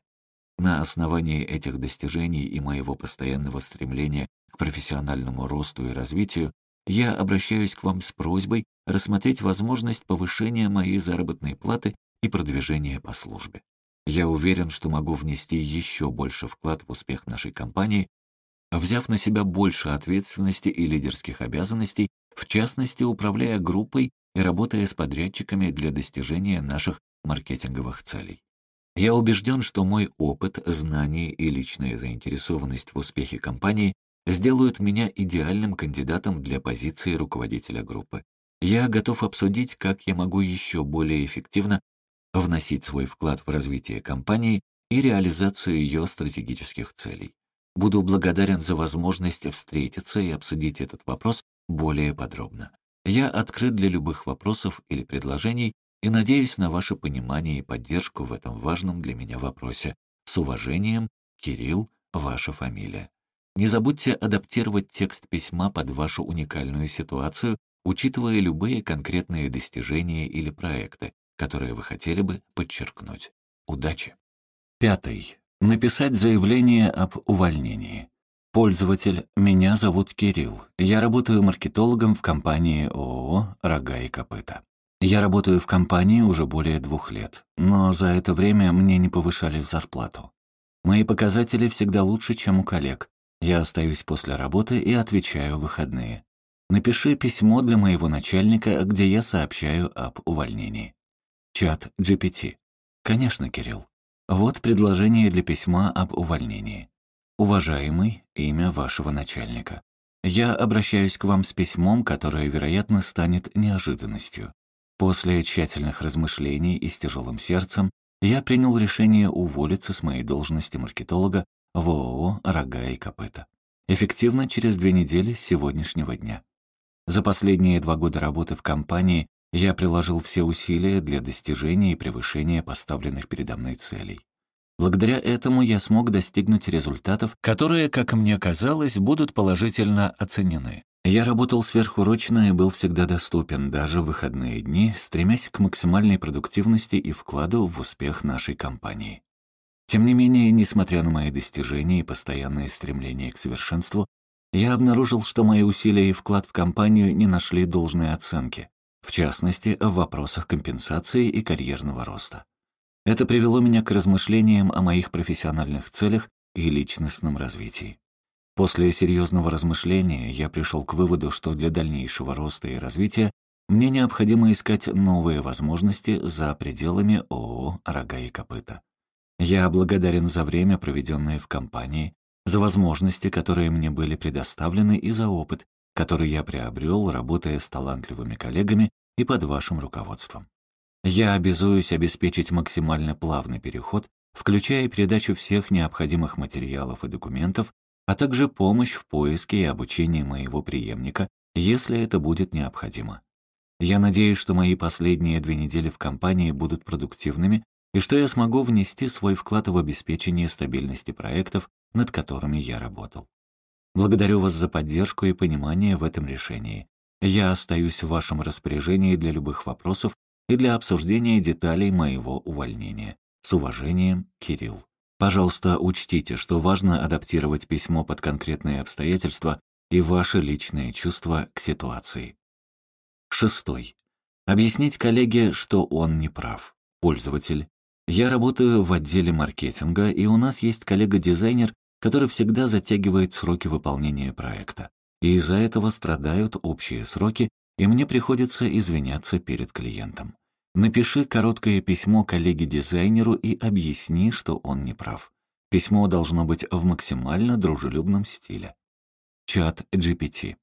На основании этих достижений и моего постоянного стремления к профессиональному росту и развитию я обращаюсь к вам с просьбой рассмотреть возможность повышения моей заработной платы и продвижения по службе. Я уверен, что могу внести еще больше вклад в успех нашей компании, взяв на себя больше ответственности и лидерских обязанностей, в частности, управляя группой и работая с подрядчиками для достижения наших маркетинговых целей. Я убежден, что мой опыт, знания и личная заинтересованность в успехе компании сделают меня идеальным кандидатом для позиции руководителя группы. Я готов обсудить, как я могу еще более эффективно вносить свой вклад в развитие компании и реализацию ее стратегических целей. Буду благодарен за возможность встретиться и обсудить этот вопрос более подробно. Я открыт для любых вопросов или предложений и надеюсь на ваше понимание и поддержку в этом важном для меня вопросе. С уважением, Кирилл, ваша фамилия. Не забудьте адаптировать текст письма под вашу уникальную ситуацию, учитывая любые конкретные достижения или проекты, которые вы хотели бы подчеркнуть. Удачи! Пятый. Написать заявление об увольнении. Пользователь, меня зовут Кирилл. Я работаю маркетологом в компании ООО «Рога и копыта». Я работаю в компании уже более двух лет, но за это время мне не повышали зарплату. Мои показатели всегда лучше, чем у коллег. Я остаюсь после работы и отвечаю в выходные. Напиши письмо для моего начальника, где я сообщаю об увольнении. Чат GPT. Конечно, Кирилл. Вот предложение для письма об увольнении. Уважаемый, имя вашего начальника. Я обращаюсь к вам с письмом, которое, вероятно, станет неожиданностью. После тщательных размышлений и с тяжелым сердцем я принял решение уволиться с моей должности маркетолога в ООО «Рога и копыта». Эффективно через две недели с сегодняшнего дня. За последние два года работы в компании Я приложил все усилия для достижения и превышения поставленных передо мной целей. Благодаря этому я смог достигнуть результатов, которые, как мне казалось, будут положительно оценены. Я работал сверхурочно и был всегда доступен, даже в выходные дни, стремясь к максимальной продуктивности и вкладу в успех нашей компании. Тем не менее, несмотря на мои достижения и постоянное стремление к совершенству, я обнаружил, что мои усилия и вклад в компанию не нашли должной оценки, в частности, в вопросах компенсации и карьерного роста. Это привело меня к размышлениям о моих профессиональных целях и личностном развитии. После серьезного размышления я пришел к выводу, что для дальнейшего роста и развития мне необходимо искать новые возможности за пределами ООО «Рога и копыта». Я благодарен за время, проведенное в компании, за возможности, которые мне были предоставлены, и за опыт, который я приобрел, работая с талантливыми коллегами и под вашим руководством. Я обязуюсь обеспечить максимально плавный переход, включая передачу всех необходимых материалов и документов, а также помощь в поиске и обучении моего преемника, если это будет необходимо. Я надеюсь, что мои последние две недели в компании будут продуктивными и что я смогу внести свой вклад в обеспечение стабильности проектов, над которыми я работал. Благодарю вас за поддержку и понимание в этом решении. Я остаюсь в вашем распоряжении для любых вопросов и для обсуждения деталей моего увольнения. С уважением, Кирилл. Пожалуйста, учтите, что важно адаптировать письмо под конкретные обстоятельства и ваши личные чувства к ситуации. Шестой. Объяснить коллеге, что он не прав. Пользователь, я работаю в отделе маркетинга, и у нас есть коллега-дизайнер, который всегда затягивает сроки выполнения проекта. И из-за этого страдают общие сроки, и мне приходится извиняться перед клиентом. Напиши короткое письмо коллеге-дизайнеру и объясни, что он не прав. Письмо должно быть в максимально дружелюбном стиле. Чат GPT.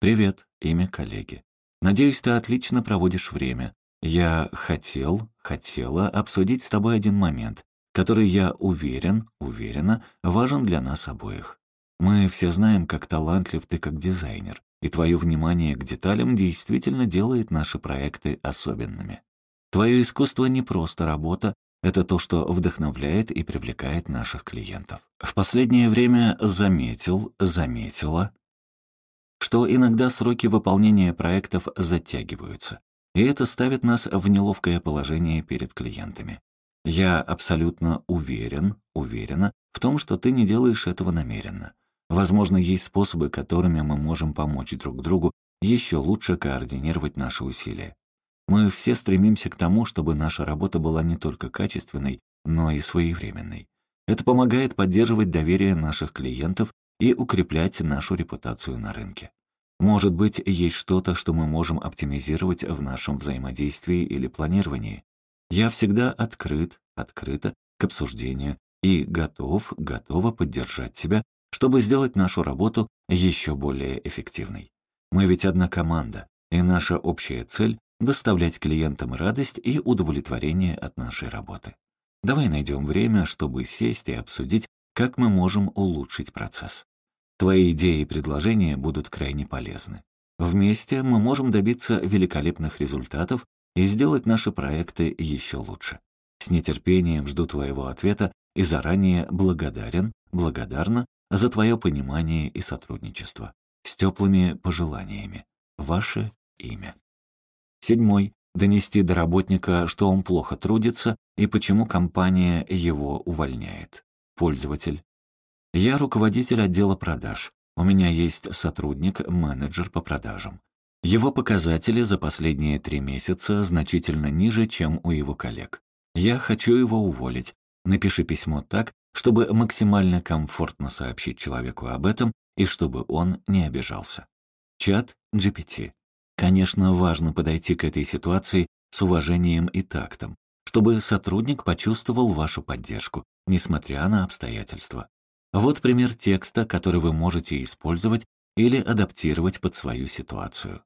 Привет, имя коллеги. Надеюсь, ты отлично проводишь время. Я хотел, хотела обсудить с тобой один момент, который, я уверен, уверена, важен для нас обоих. Мы все знаем, как талантлив ты как дизайнер, и твое внимание к деталям действительно делает наши проекты особенными. Твое искусство не просто работа, это то, что вдохновляет и привлекает наших клиентов. В последнее время заметил, заметила, что иногда сроки выполнения проектов затягиваются, и это ставит нас в неловкое положение перед клиентами. Я абсолютно уверен, уверена в том, что ты не делаешь этого намеренно. Возможно, есть способы, которыми мы можем помочь друг другу еще лучше координировать наши усилия. Мы все стремимся к тому, чтобы наша работа была не только качественной, но и своевременной. Это помогает поддерживать доверие наших клиентов и укреплять нашу репутацию на рынке. Может быть, есть что-то, что мы можем оптимизировать в нашем взаимодействии или планировании. Я всегда открыт, открыта к обсуждению и готов, готова поддержать тебя, чтобы сделать нашу работу еще более эффективной. Мы ведь одна команда, и наша общая цель — доставлять клиентам радость и удовлетворение от нашей работы. Давай найдем время, чтобы сесть и обсудить, как мы можем улучшить процесс. Твои идеи и предложения будут крайне полезны. Вместе мы можем добиться великолепных результатов и сделать наши проекты еще лучше. С нетерпением жду твоего ответа и заранее благодарен, благодарна за твое понимание и сотрудничество. С теплыми пожеланиями. Ваше имя. Седьмой. Донести до работника, что он плохо трудится и почему компания его увольняет. Пользователь. Я руководитель отдела продаж. У меня есть сотрудник, менеджер по продажам. Его показатели за последние три месяца значительно ниже, чем у его коллег. Я хочу его уволить. Напиши письмо так, чтобы максимально комфортно сообщить человеку об этом и чтобы он не обижался. Чат GPT. Конечно, важно подойти к этой ситуации с уважением и тактом, чтобы сотрудник почувствовал вашу поддержку, несмотря на обстоятельства. Вот пример текста, который вы можете использовать или адаптировать под свою ситуацию.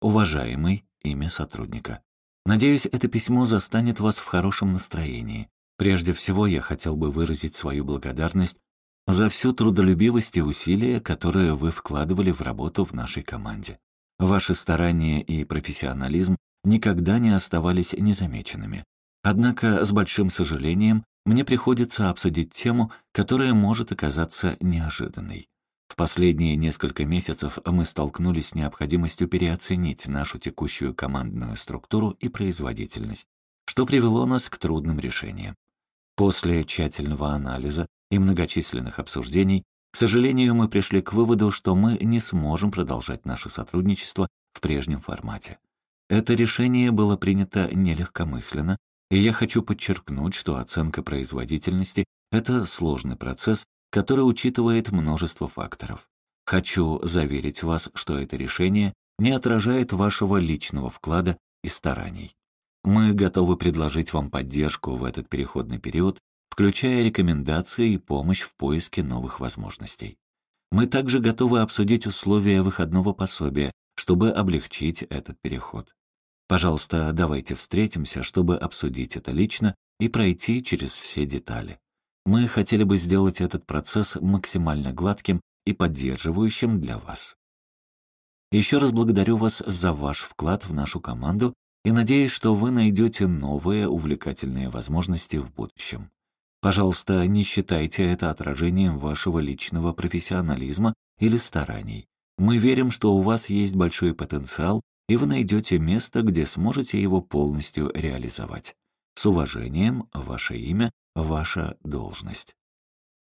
Уважаемый, имя сотрудника. Надеюсь, это письмо застанет вас в хорошем настроении. Прежде всего, я хотел бы выразить свою благодарность за всю трудолюбивость и усилия, которые вы вкладывали в работу в нашей команде. Ваши старания и профессионализм никогда не оставались незамеченными. Однако, с большим сожалением, мне приходится обсудить тему, которая может оказаться неожиданной. В последние несколько месяцев мы столкнулись с необходимостью переоценить нашу текущую командную структуру и производительность, что привело нас к трудным решениям. После тщательного анализа и многочисленных обсуждений, к сожалению, мы пришли к выводу, что мы не сможем продолжать наше сотрудничество в прежнем формате. Это решение было принято нелегкомысленно, и я хочу подчеркнуть, что оценка производительности — это сложный процесс, который учитывает множество факторов. Хочу заверить вас, что это решение не отражает вашего личного вклада и стараний. Мы готовы предложить вам поддержку в этот переходный период, включая рекомендации и помощь в поиске новых возможностей. Мы также готовы обсудить условия выходного пособия, чтобы облегчить этот переход. Пожалуйста, давайте встретимся, чтобы обсудить это лично и пройти через все детали. Мы хотели бы сделать этот процесс максимально гладким и поддерживающим для вас. Еще раз благодарю вас за ваш вклад в нашу команду и надеюсь, что вы найдете новые увлекательные возможности в будущем. Пожалуйста, не считайте это отражением вашего личного профессионализма или стараний. Мы верим, что у вас есть большой потенциал, и вы найдете место, где сможете его полностью реализовать. С уважением, ваше имя, ваша должность.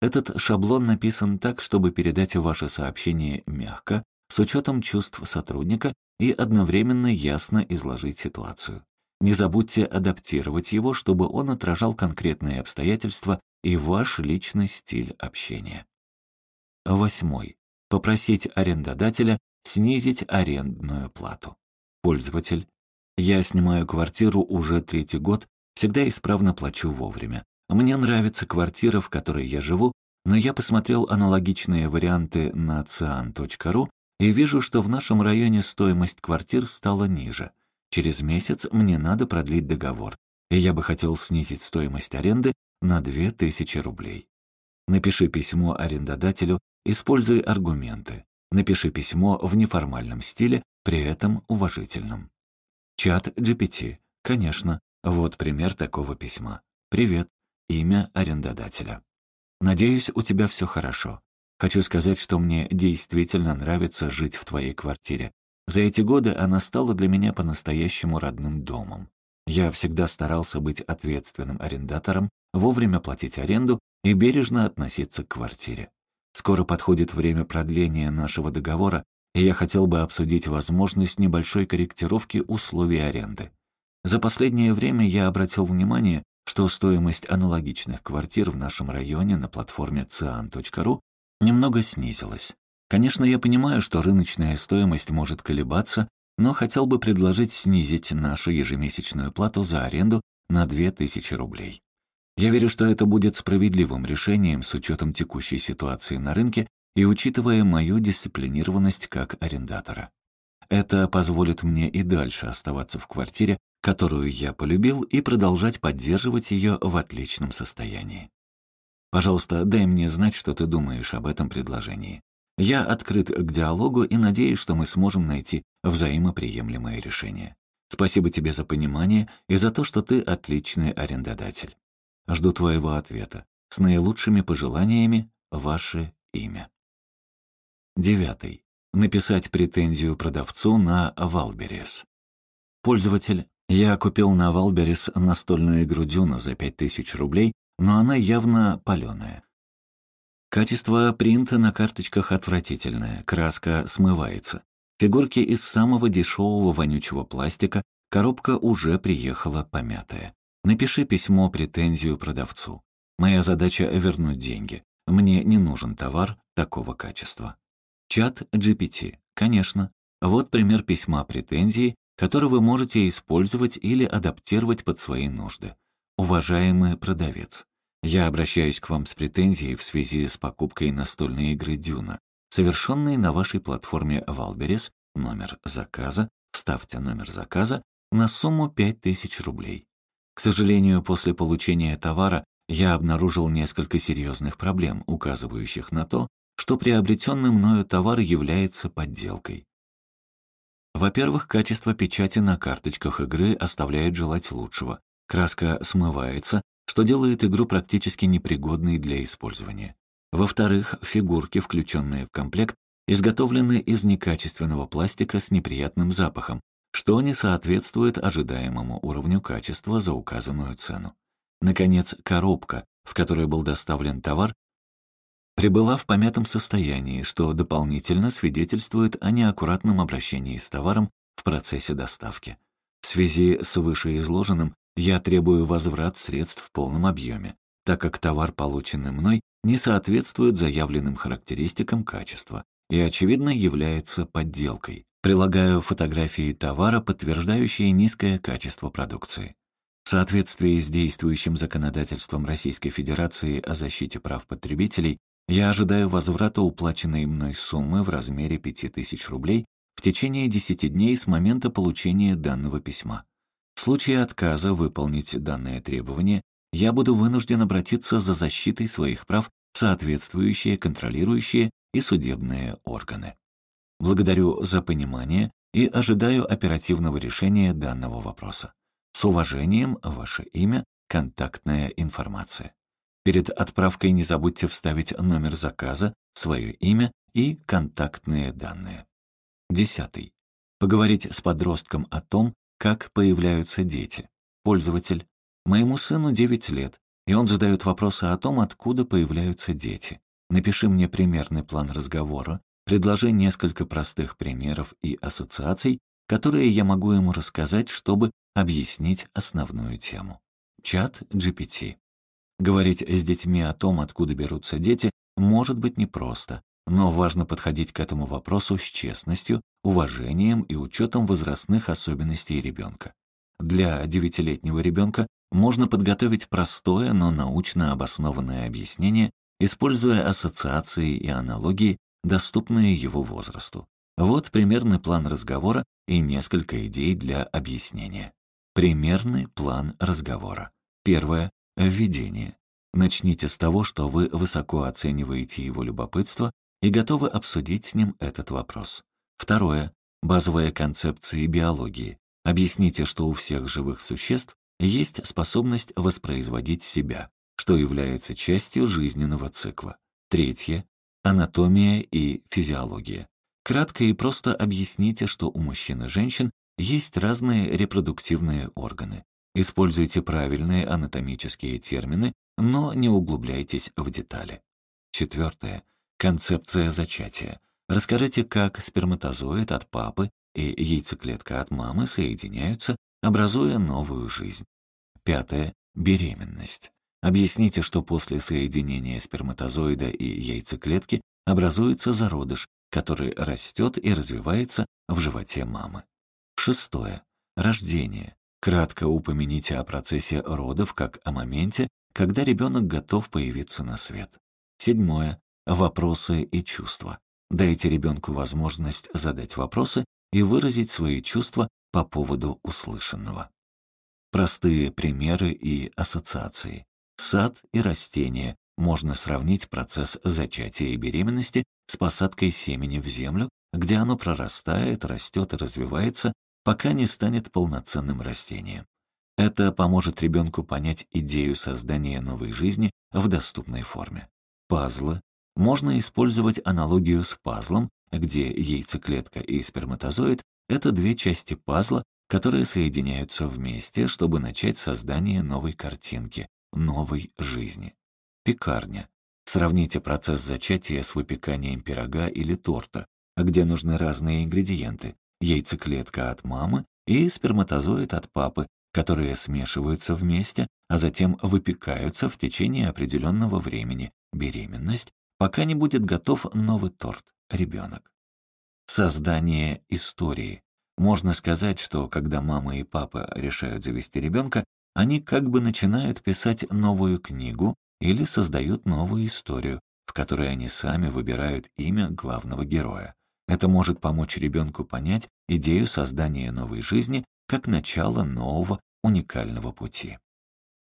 Этот шаблон написан так, чтобы передать ваше сообщение мягко, с учетом чувств сотрудника и одновременно ясно изложить ситуацию. Не забудьте адаптировать его, чтобы он отражал конкретные обстоятельства и ваш личный стиль общения. Восьмой. Попросить арендодателя снизить арендную плату. Пользователь. Я снимаю квартиру уже третий год, всегда исправно плачу вовремя. Мне нравится квартира, в которой я живу, но я посмотрел аналогичные варианты на cian.ru и вижу, что в нашем районе стоимость квартир стала ниже. Через месяц мне надо продлить договор, и я бы хотел снизить стоимость аренды на 2000 рублей. Напиши письмо арендодателю, используй аргументы. Напиши письмо в неформальном стиле, при этом уважительном. Чат GPT. Конечно, вот пример такого письма. «Привет. Имя арендодателя. Надеюсь, у тебя все хорошо. Хочу сказать, что мне действительно нравится жить в твоей квартире. За эти годы она стала для меня по-настоящему родным домом. Я всегда старался быть ответственным арендатором, вовремя платить аренду и бережно относиться к квартире. Скоро подходит время продления нашего договора, и я хотел бы обсудить возможность небольшой корректировки условий аренды. За последнее время я обратил внимание, что стоимость аналогичных квартир в нашем районе на платформе cian.ru немного снизилась. Конечно, я понимаю, что рыночная стоимость может колебаться, но хотел бы предложить снизить нашу ежемесячную плату за аренду на 2000 рублей. Я верю, что это будет справедливым решением с учетом текущей ситуации на рынке и учитывая мою дисциплинированность как арендатора. Это позволит мне и дальше оставаться в квартире, которую я полюбил, и продолжать поддерживать ее в отличном состоянии. Пожалуйста, дай мне знать, что ты думаешь об этом предложении. Я открыт к диалогу и надеюсь, что мы сможем найти взаимоприемлемое решение. Спасибо тебе за понимание и за то, что ты отличный арендодатель. Жду твоего ответа. С наилучшими пожеланиями, ваше имя. Девятый. Написать претензию продавцу на Wildberries. Пользователь. Я купил на Wildberries настольную игру Дюна за 5000 рублей но она явно паленая. Качество принта на карточках отвратительное, краска смывается. Фигурки из самого дешевого вонючего пластика, коробка уже приехала помятая. Напиши письмо претензию продавцу. Моя задача — вернуть деньги. Мне не нужен товар такого качества. ChatGPT. Конечно. Вот пример письма претензии, который вы можете использовать или адаптировать под свои нужды. Уважаемый продавец, я обращаюсь к вам с претензией в связи с покупкой настольной игры «Дюна», совершенной на вашей платформе Wildberries, номер заказа, вставьте номер заказа, на сумму 5000 рублей. К сожалению, после получения товара я обнаружил несколько серьезных проблем, указывающих на то, что приобретенный мною товар является подделкой. Во-первых, качество печати на карточках игры оставляет желать лучшего. Краска смывается, что делает игру практически непригодной для использования. Во-вторых, фигурки, включенные в комплект, изготовлены из некачественного пластика с неприятным запахом, что не соответствует ожидаемому уровню качества за указанную цену. Наконец, коробка, в которой был доставлен товар, прибыла в помятом состоянии, что дополнительно свидетельствует о неаккуратном обращении с товаром в процессе доставки. В связи с вышеизложенным я требую возврат средств в полном объеме, так как товар, полученный мной, не соответствует заявленным характеристикам качества и, очевидно, является подделкой. Прилагаю фотографии товара, подтверждающие низкое качество продукции. В соответствии с действующим законодательством Российской Федерации о защите прав потребителей, я ожидаю возврата уплаченной мной суммы в размере 5000 рублей в течение 10 дней с момента получения данного письма. В случае отказа выполнить данное требование, я буду вынужден обратиться за защитой своих прав в соответствующие контролирующие и судебные органы. Благодарю за понимание и ожидаю оперативного решения данного вопроса. С уважением, ваше имя, контактная информация. Перед отправкой не забудьте вставить номер заказа, свое имя и контактные данные. Десятый. Поговорить с подростком о том, как появляются дети. Пользователь. Моему сыну 9 лет, и он задает вопросы о том, откуда появляются дети. Напиши мне примерный план разговора, предложи несколько простых примеров и ассоциаций, которые я могу ему рассказать, чтобы объяснить основную тему. Чат GPT. Говорить с детьми о том, откуда берутся дети, может быть непросто, но важно подходить к этому вопросу с честностью, уважением и учетом возрастных особенностей ребенка. Для девятилетнего ребенка можно подготовить простое, но научно обоснованное объяснение, используя ассоциации и аналогии, доступные его возрасту. Вот примерный план разговора и несколько идей для объяснения. Примерный план разговора. Первое. Введение. Начните с того, что вы высоко оцениваете его любопытство и готовы обсудить с ним этот вопрос. Второе. Базовые концепции биологии. Объясните, что у всех живых существ есть способность воспроизводить себя, что является частью жизненного цикла. Третье. Анатомия и физиология. Кратко и просто объясните, что у мужчин и женщин есть разные репродуктивные органы. Используйте правильные анатомические термины, но не углубляйтесь в детали. Четвертое. Концепция зачатия. Расскажите, как сперматозоид от папы и яйцеклетка от мамы соединяются, образуя новую жизнь. Пятое. Беременность. Объясните, что после соединения сперматозоида и яйцеклетки образуется зародыш, который растет и развивается в животе мамы. Шестое. Рождение. Кратко упомяните о процессе родов как о моменте, когда ребенок готов появиться на свет. Седьмое. Вопросы и чувства. Дайте ребенку возможность задать вопросы и выразить свои чувства по поводу услышанного. Простые примеры и ассоциации. Сад и растения. Можно сравнить процесс зачатия и беременности с посадкой семени в землю, где оно прорастает, растет и развивается пока не станет полноценным растением. Это поможет ребенку понять идею создания новой жизни в доступной форме. Пазлы. Можно использовать аналогию с пазлом, где яйцеклетка и сперматозоид — это две части пазла, которые соединяются вместе, чтобы начать создание новой картинки, новой жизни. Пекарня. Сравните процесс зачатия с выпеканием пирога или торта, где нужны разные ингредиенты, яйцеклетка от мамы и сперматозоид от папы, которые смешиваются вместе, а затем выпекаются в течение определенного времени, беременность, пока не будет готов новый торт, ребенок. Создание истории. Можно сказать, что когда мама и папа решают завести ребенка, они как бы начинают писать новую книгу или создают новую историю, в которой они сами выбирают имя главного героя. Это может помочь ребенку понять идею создания новой жизни как начало нового уникального пути.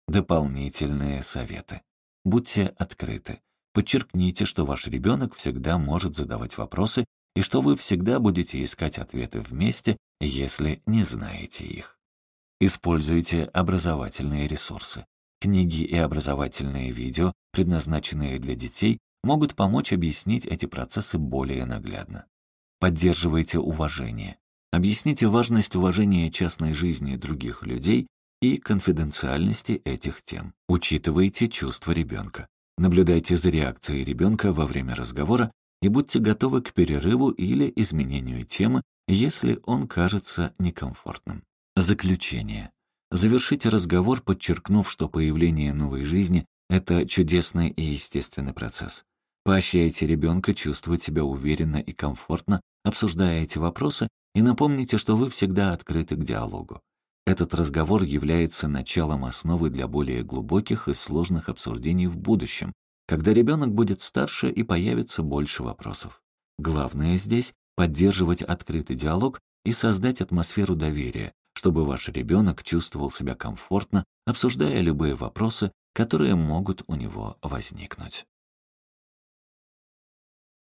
Дополнительные советы. Будьте открыты. Подчеркните, что ваш ребенок всегда может задавать вопросы и что вы всегда будете искать ответы вместе, если не знаете их. Используйте образовательные ресурсы. Книги и образовательные видео, предназначенные для детей, могут помочь объяснить эти процессы более наглядно. Поддерживайте уважение. Объясните важность уважения частной жизни других людей и конфиденциальности этих тем. Учитывайте чувства ребенка. Наблюдайте за реакцией ребенка во время разговора и будьте готовы к перерыву или изменению темы, если он кажется некомфортным. Заключение. Завершите разговор, подчеркнув, что появление новой жизни — это чудесный и естественный процесс. Поощряйте ребенка чувствовать себя уверенно и комфортно, обсуждая эти вопросы, и напомните, что вы всегда открыты к диалогу. Этот разговор является началом основы для более глубоких и сложных обсуждений в будущем, когда ребенок будет старше и появится больше вопросов. Главное здесь — поддерживать открытый диалог и создать атмосферу доверия, чтобы ваш ребенок чувствовал себя комфортно, обсуждая любые вопросы, которые могут у него возникнуть.